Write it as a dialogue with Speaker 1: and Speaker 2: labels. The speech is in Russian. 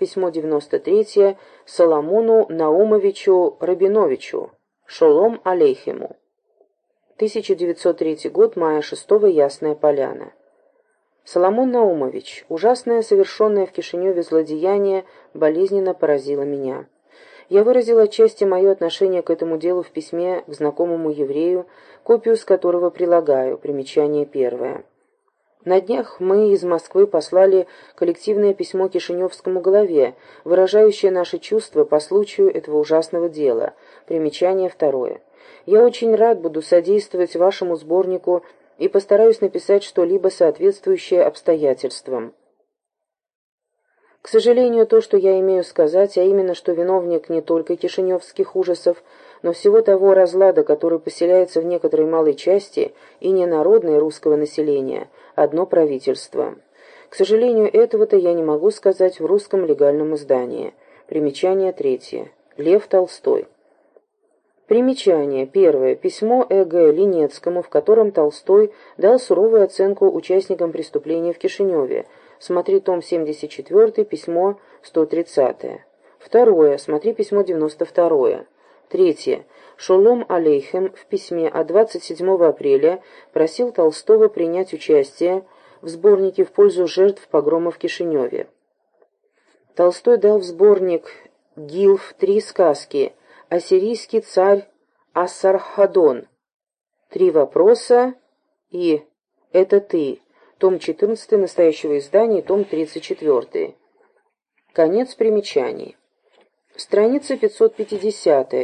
Speaker 1: письмо 93 Соломону Наумовичу Рабиновичу, Шолом Алейхему. 1903 год, мая 6 Ясная Поляна. Соломон Наумович, ужасное совершенное в Кишиневе злодеяние болезненно поразило меня. Я выразил отчасти мое отношение к этому делу в письме к знакомому еврею, копию с которого прилагаю, примечание первое. На днях мы из Москвы послали коллективное письмо Кишиневскому главе, выражающее наши чувства по случаю этого ужасного дела. Примечание второе. Я очень рад буду содействовать вашему сборнику и постараюсь написать что-либо соответствующее обстоятельствам. К сожалению, то, что я имею сказать, а именно, что виновник не только кишиневских ужасов, но всего того разлада, который поселяется в некоторой малой части, и не народной русского населения, одно правительство. К сожалению, этого-то я не могу сказать в русском легальном издании. Примечание третье. Лев Толстой. Примечание. Первое. Письмо Э.Г. Линецкому, в котором Толстой дал суровую оценку участникам преступления в Кишиневе, Смотри том 74, письмо 130. Второе. Смотри письмо 92. Третье. Шолом Алейхем в письме от 27 апреля просил Толстого принять участие в сборнике в пользу жертв погрома в Кишиневе. Толстой дал в сборник Гилф три сказки «Ассирийский царь Ассархадон», «Три вопроса» и «Это ты», том 14 настоящего издания, том 34. Конец примечаний. Страница 550.